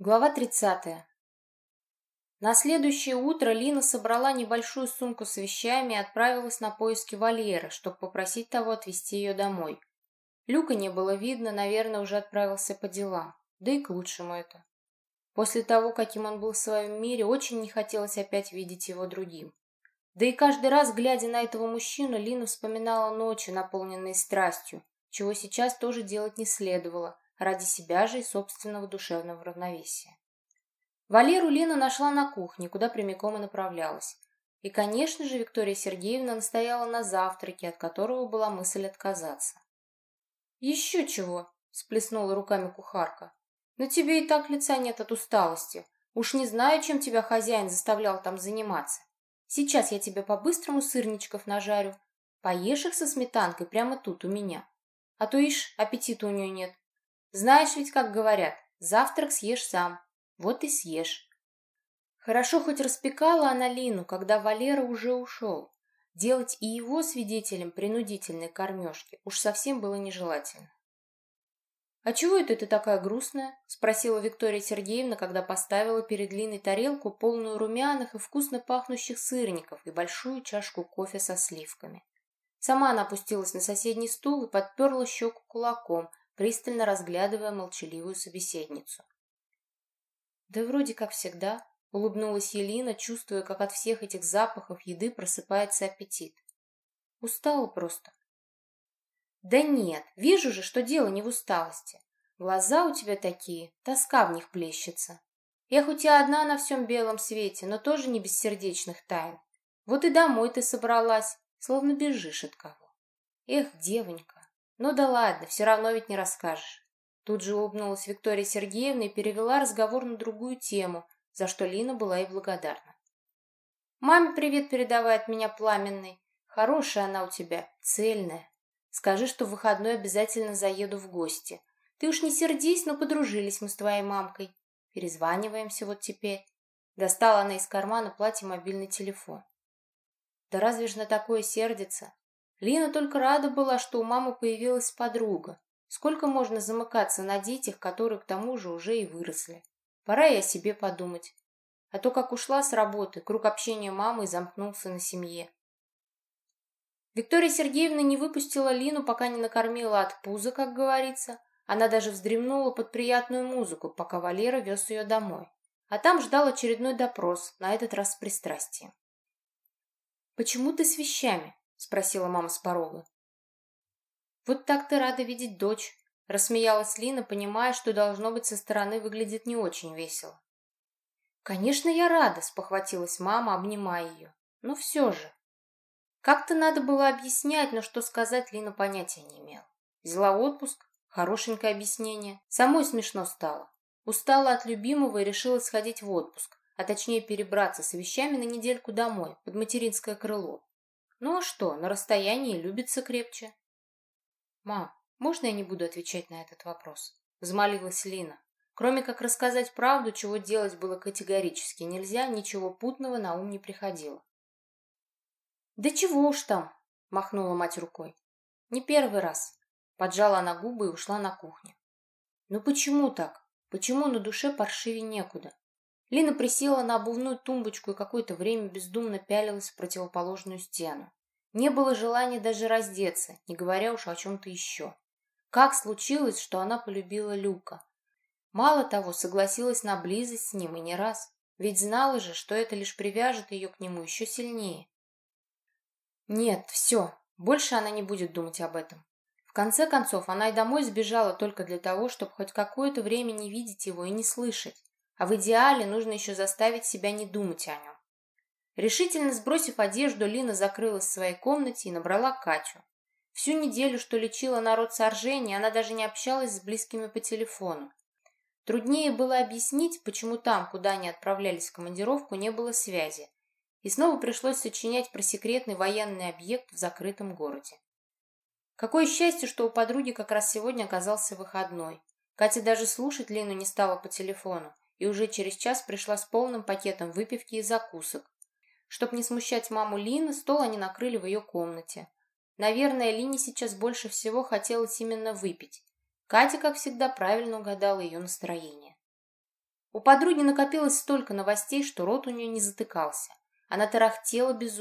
Глава 30. На следующее утро Лина собрала небольшую сумку с вещами и отправилась на поиски Валеры, чтобы попросить того отвезти ее домой. Люка не было видно, наверное, уже отправился по делам. Да и к лучшему это. После того, каким он был в своем мире, очень не хотелось опять видеть его другим. Да и каждый раз, глядя на этого мужчину, Лина вспоминала ночи, наполненные страстью, чего сейчас тоже делать не следовало – ради себя же и собственного душевного равновесия. Валеру Лина нашла на кухне, куда прямиком и направлялась. И, конечно же, Виктория Сергеевна настояла на завтраке, от которого была мысль отказаться. «Еще чего!» – сплеснула руками кухарка. «Но тебе и так лица нет от усталости. Уж не знаю, чем тебя хозяин заставлял там заниматься. Сейчас я тебе по-быстрому сырничков нажарю. Поешь их со сметанкой прямо тут у меня. А то, ишь, аппетита у нее нет. Знаешь ведь, как говорят, завтрак съешь сам. Вот и съешь. Хорошо хоть распекала она Лину, когда Валера уже ушел. Делать и его свидетелем принудительной кормежки уж совсем было нежелательно. «А чего это ты такая грустная?» — спросила Виктория Сергеевна, когда поставила перед Линой тарелку, полную румяных и вкусно пахнущих сырников и большую чашку кофе со сливками. Сама она опустилась на соседний стул и подперла щеку кулаком, пристально разглядывая молчаливую собеседницу. «Да вроде как всегда», — улыбнулась Елина, чувствуя, как от всех этих запахов еды просыпается аппетит. «Устала просто». «Да нет, вижу же, что дело не в усталости. Глаза у тебя такие, тоска в них плещется. Я хоть и одна на всем белом свете, но тоже не без сердечных тайн. Вот и домой ты собралась, словно бежишь от кого. Эх, девонька, ну да ладно, все равно ведь не расскажешь. Тут же улыбнулась Виктория Сергеевна и перевела разговор на другую тему, за что Лина была ей благодарна. «Маме привет передавай от меня пламенный. Хорошая она у тебя, цельная. Скажи, что в выходной обязательно заеду в гости. Ты уж не сердись, но подружились мы с твоей мамкой. Перезваниваемся вот теперь». Достала она из кармана платье мобильный телефон. Да разве ж на такое сердится? Лина только рада была, что у мамы появилась подруга. Сколько можно замыкаться на детях, которые к тому же уже и выросли. Пора и о себе подумать. А то, как ушла с работы, круг общения мамы замкнулся на семье. Виктория Сергеевна не выпустила Лину, пока не накормила от пуза, как говорится. Она даже вздремнула под приятную музыку, пока Валера вез ее домой. А там ждал очередной допрос, на этот раз с пристрастием. «Почему ты с вещами?» — спросила мама с порога. «Вот так ты рада видеть дочь», — рассмеялась Лина, понимая, что, должно быть, со стороны выглядит не очень весело. «Конечно, я рада», — спохватилась мама, обнимая ее. «Но все же». Как-то надо было объяснять, но что сказать Лина понятия не имела. Взяла отпуск, хорошенькое объяснение. Самой смешно стало. Устала от любимого и решила сходить в отпуск, а точнее перебраться с вещами на недельку домой, под материнское крыло. Ну а что, на расстоянии любится крепче. Мам, можно я не буду отвечать на этот вопрос? Взмолилась Лина. Кроме как рассказать правду, чего делать было категорически нельзя, ничего путного на ум не приходило. «Да чего уж там!» — махнула мать рукой. «Не первый раз». Поджала она губы и ушла на кухню. «Ну почему так? Почему на душе паршивее некуда? Лина присела на обувную тумбочку и какое-то время бездумно пялилась в противоположную стену. Не было желания даже раздеться, не говоря уж о чем-то еще. Как случилось, что она полюбила Люка? Мало того, согласилась на близость с ним и не раз, ведь знала же, что это лишь привяжет ее к нему еще сильнее. Нет, все, больше она не будет думать об этом. В конце концов, она и домой сбежала только для того, чтобы хоть какое-то время не видеть его и не слышать. А в идеале нужно еще заставить себя не думать о нем. Решительно сбросив одежду, Лина закрылась в своей комнате и набрала Катю. Всю неделю, что лечила народ соржения, она даже не общалась с близкими по телефону. Труднее было объяснить, почему там, куда они отправлялись в командировку, не было связи. И снова пришлось сочинять про секретный военный объект в закрытом городе. Какое счастье, что у подруги как раз сегодня оказался выходной. Катя даже слушать Лину не стала по телефону и уже через час пришла с полным пакетом выпивки и закусок. Чтоб не смущать маму Лины, стол они накрыли в ее комнате. Наверное, Лине сейчас больше всего хотелось именно выпить. Катя, как всегда, правильно угадала ее настроение. У подруги накопилось столько новостей, что рот у нее не затыкался. Она тарахтела без.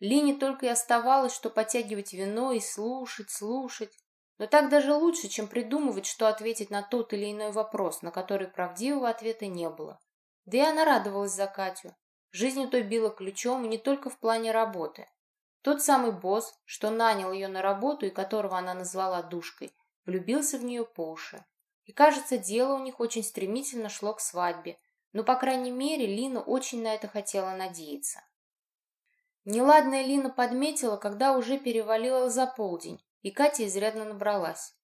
Лине только и оставалось, что потягивать вино и слушать, слушать. Но так даже лучше, чем придумывать, что ответить на тот или иной вопрос, на который правдивого ответа не было. Да и она радовалась за Катю. Жизнь той била ключом и не только в плане работы. Тот самый босс, что нанял ее на работу и которого она назвала душкой, влюбился в нее по уши. И, кажется, дело у них очень стремительно шло к свадьбе, но, по крайней мере, Лина очень на это хотела надеяться. Неладная Лина подметила, когда уже перевалила за полдень, и Катя изрядно набралась.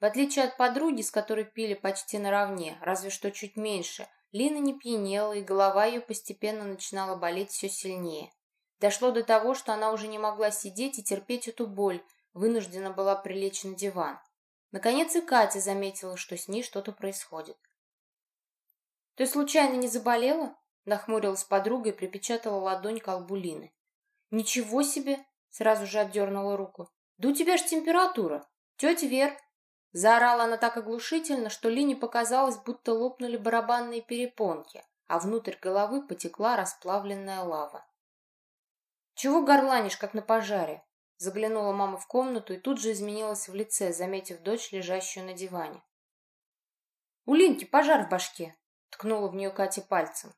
В отличие от подруги, с которой пили почти наравне, разве что чуть меньше, Лина не пьянела, и голова ее постепенно начинала болеть все сильнее. Дошло до того, что она уже не могла сидеть и терпеть эту боль, вынуждена была прилечь на диван. Наконец и Катя заметила, что с ней что-то происходит. «Ты случайно не заболела?» Нахмурилась подруга и припечатала ладонь к колбу Лины. «Ничего себе!» Сразу же отдернула руку. «Да у тебя ж температура! Тетя Вер!» Заорала она так оглушительно, что Лине показалось, будто лопнули барабанные перепонки, а внутрь головы потекла расплавленная лава. «Чего горланишь, как на пожаре?» Заглянула мама в комнату и тут же изменилась в лице, заметив дочь, лежащую на диване. «У Линки пожар в башке!» — ткнула в нее Катя пальцем.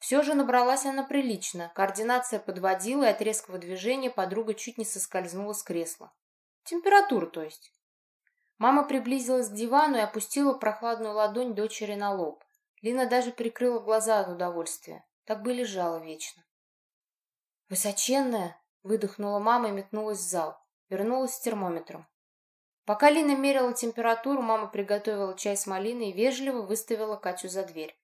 Все же набралась она прилично, координация подводила, и от резкого движения подруга чуть не соскользнула с кресла. Температура, то есть. Мама приблизилась к дивану и опустила прохладную ладонь дочери на лоб. Лина даже прикрыла глаза от удовольствия. Так бы лежала вечно. «Высоченная!» — выдохнула мама и метнулась в зал. Вернулась с термометром. Пока Лина мерила температуру, мама приготовила чай с малиной и вежливо выставила Катю за дверь.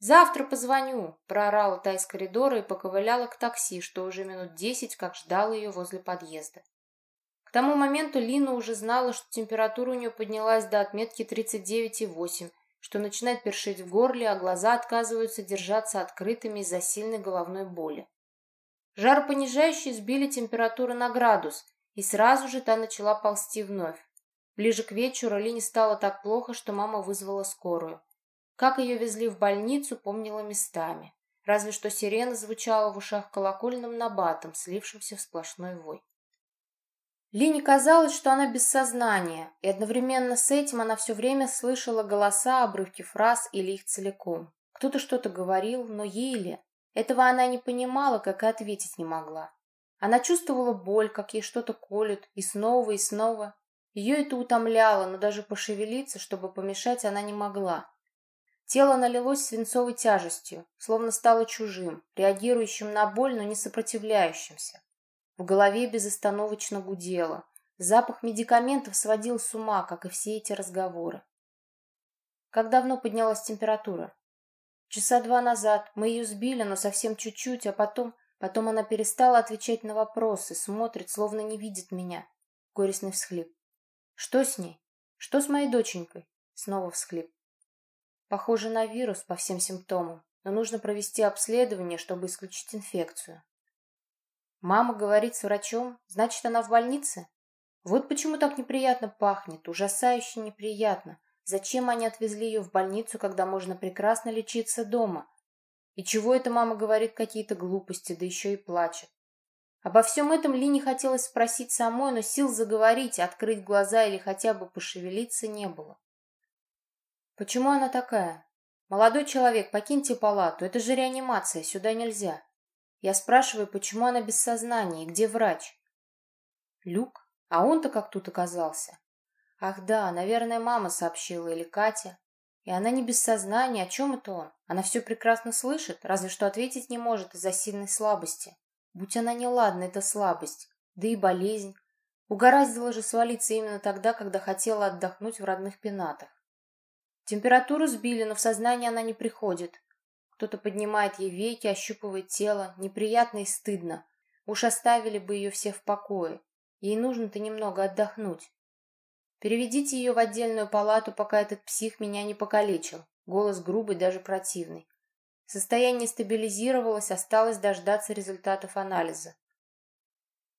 «Завтра позвоню», — проорала та из коридора и поковыляла к такси, что уже минут десять как ждал ее возле подъезда. К тому моменту Лина уже знала, что температура у нее поднялась до отметки 39,8, что начинает першить в горле, а глаза отказываются держаться открытыми из-за сильной головной боли. Жаропонижающие сбили температуру на градус, и сразу же та начала ползти вновь. Ближе к вечеру Лине стало так плохо, что мама вызвала скорую. Как ее везли в больницу, помнила местами. Разве что сирена звучала в ушах колокольным набатом, слившимся в сплошной вой. Лине казалось, что она без сознания, и одновременно с этим она все время слышала голоса, обрывки фраз или их целиком. Кто-то что-то говорил, но ей ли? Этого она не понимала, как и ответить не могла. Она чувствовала боль, как ей что-то колют, и снова, и снова. Ее это утомляло, но даже пошевелиться, чтобы помешать, она не могла. Тело налилось свинцовой тяжестью, словно стало чужим, реагирующим на боль, но не сопротивляющимся. В голове безостановочно гудело. Запах медикаментов сводил с ума, как и все эти разговоры. Как давно поднялась температура? Часа два назад. Мы ее сбили, но совсем чуть-чуть, а потом... Потом она перестала отвечать на вопросы, смотрит, словно не видит меня. Горестный всхлип. Что с ней? Что с моей доченькой? Снова всхлип. Похоже на вирус по всем симптомам, но нужно провести обследование, чтобы исключить инфекцию. Мама говорит с врачом, значит, она в больнице? Вот почему так неприятно пахнет, ужасающе неприятно. Зачем они отвезли ее в больницу, когда можно прекрасно лечиться дома? И чего эта мама говорит какие-то глупости, да еще и плачет? Обо всем этом Лине хотелось спросить самой, но сил заговорить, открыть глаза или хотя бы пошевелиться не было. Почему она такая? Молодой человек, покиньте палату, это же реанимация, сюда нельзя. Я спрашиваю, почему она без сознания и где врач? Люк? А он-то как тут оказался? Ах да, наверное, мама сообщила или Катя. И она не без сознания, о чем это он? Она все прекрасно слышит, разве что ответить не может из-за сильной слабости. Будь она неладна, это слабость. Да и болезнь. Угораздило же свалиться именно тогда, когда хотела отдохнуть в родных пенатах. Температуру сбили, но в сознание она не приходит. Кто-то поднимает ей веки, ощупывает тело. Неприятно и стыдно. Уж оставили бы ее все в покое. Ей нужно-то немного отдохнуть. Переведите ее в отдельную палату, пока этот псих меня не покалечил. Голос грубый, даже противный. Состояние стабилизировалось, осталось дождаться результатов анализа.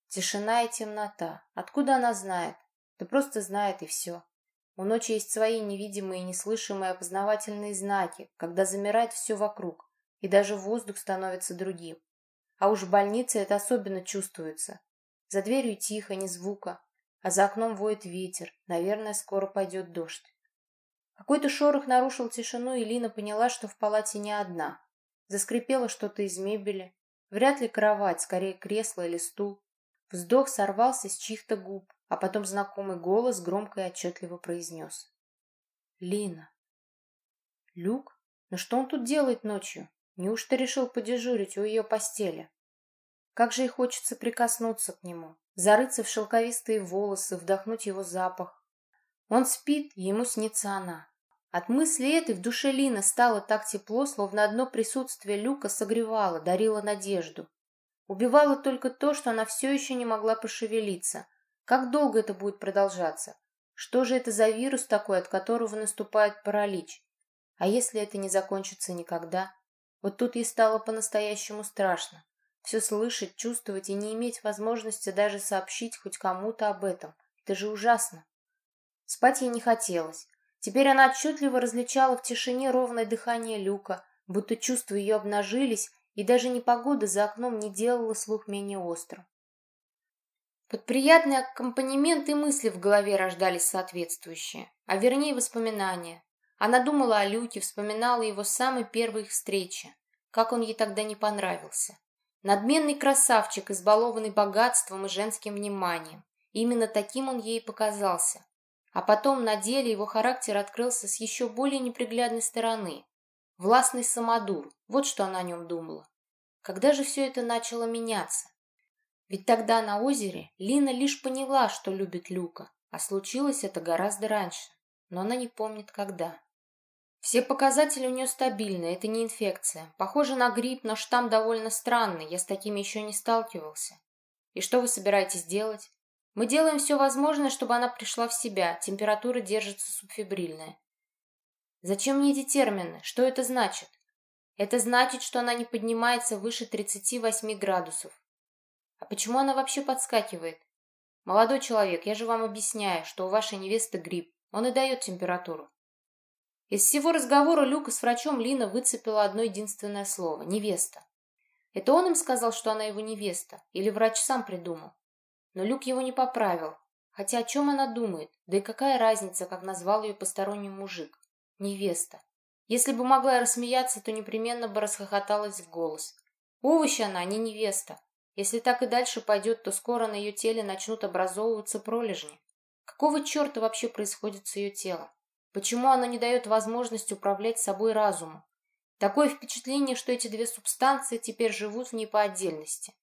Тишина и темнота. Откуда она знает? Да просто знает и все. У ночи есть свои невидимые и неслышимые опознавательные знаки, когда замирает все вокруг, и даже воздух становится другим. А уж в больнице это особенно чувствуется. За дверью тихо, ни звука, а за окном воет ветер, наверное, скоро пойдет дождь. Какой-то шорох нарушил тишину, и Лина поняла, что в палате не одна. Заскрипело что-то из мебели. Вряд ли кровать, скорее кресло или стул. Вздох сорвался с чьих-то губ, а потом знакомый голос громко и отчетливо произнес. «Лина!» «Люк? Но что он тут делает ночью? Неужто решил подежурить у ее постели?» Как же и хочется прикоснуться к нему, зарыться в шелковистые волосы, вдохнуть его запах. Он спит, ему снится она. От мысли этой в душе Лины стало так тепло, словно одно присутствие Люка согревало, дарило надежду. Убивало только то, что она все еще не могла пошевелиться. Как долго это будет продолжаться? Что же это за вирус такой, от которого наступает паралич? А если это не закончится никогда? Вот тут ей стало по-настоящему страшно. Все слышать, чувствовать и не иметь возможности даже сообщить хоть кому-то об этом. Это же ужасно. Спать ей не хотелось. Теперь она отчетливо различала в тишине ровное дыхание люка, будто чувства ее обнажились, и даже непогода за окном не делала слух менее острым. Под приятный аккомпанемент и мысли в голове рождались соответствующие, а вернее воспоминания. Она думала о Люке, вспоминала его самой первой их встречи, как он ей тогда не понравился. Надменный красавчик, избалованный богатством и женским вниманием. Именно таким он ей показался. А потом на деле его характер открылся с еще более неприглядной стороны. Властный самодур, вот что она о нем думала. Когда же все это начало меняться? Ведь тогда на озере Лина лишь поняла, что любит Люка, а случилось это гораздо раньше, но она не помнит когда. Все показатели у нее стабильны, это не инфекция. Похоже на грипп, но штамм довольно странный, я с такими еще не сталкивался. И что вы собираетесь делать? Мы делаем все возможное, чтобы она пришла в себя. Температура держится субфибрильная. Зачем мне эти термины? Что это значит? Это значит, что она не поднимается выше 38 градусов. А почему она вообще подскакивает? Молодой человек, я же вам объясняю, что у вашей невесты грипп. Он и дает температуру. Из всего разговора Люка с врачом Лина выцепила одно единственное слово – невеста. Это он им сказал, что она его невеста? Или врач сам придумал? Но Люк его не поправил. Хотя о чем она думает? Да и какая разница, как назвал ее посторонний мужик? Невеста. Если бы могла рассмеяться, то непременно бы расхохоталась в голос. Овощи она, а не невеста. Если так и дальше пойдет, то скоро на ее теле начнут образовываться пролежни. Какого черта вообще происходит с ее телом? Почему она не дает возможность управлять собой разуму? Такое впечатление, что эти две субстанции теперь живут в ней по отдельности.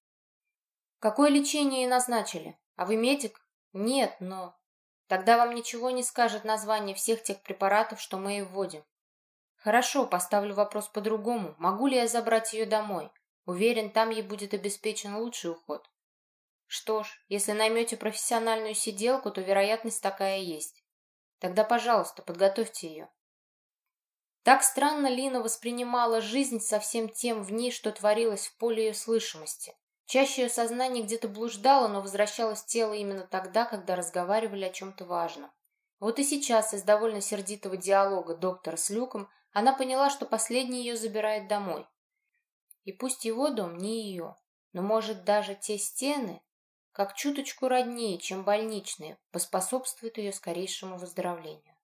Какое лечение ей назначили? А вы медик? Нет, но... Тогда вам ничего не скажет название всех тех препаратов, что мы ей вводим. Хорошо, поставлю вопрос по-другому. Могу ли я забрать ее домой? Уверен, там ей будет обеспечен лучший уход. Что ж, если наймете профессиональную сиделку, то вероятность такая есть. Тогда, пожалуйста, подготовьте ее. Так странно Лина воспринимала жизнь со всем тем в ней, что творилось в поле ее слышимости. Чаще ее сознание где-то блуждало, но возвращалось в тело именно тогда, когда разговаривали о чем-то важном. Вот и сейчас из довольно сердитого диалога доктора с Люком она поняла, что последний ее забирает домой. И пусть его дом не ее, но, может, даже те стены, как чуточку роднее, чем больничные, поспособствуют ее скорейшему выздоровлению.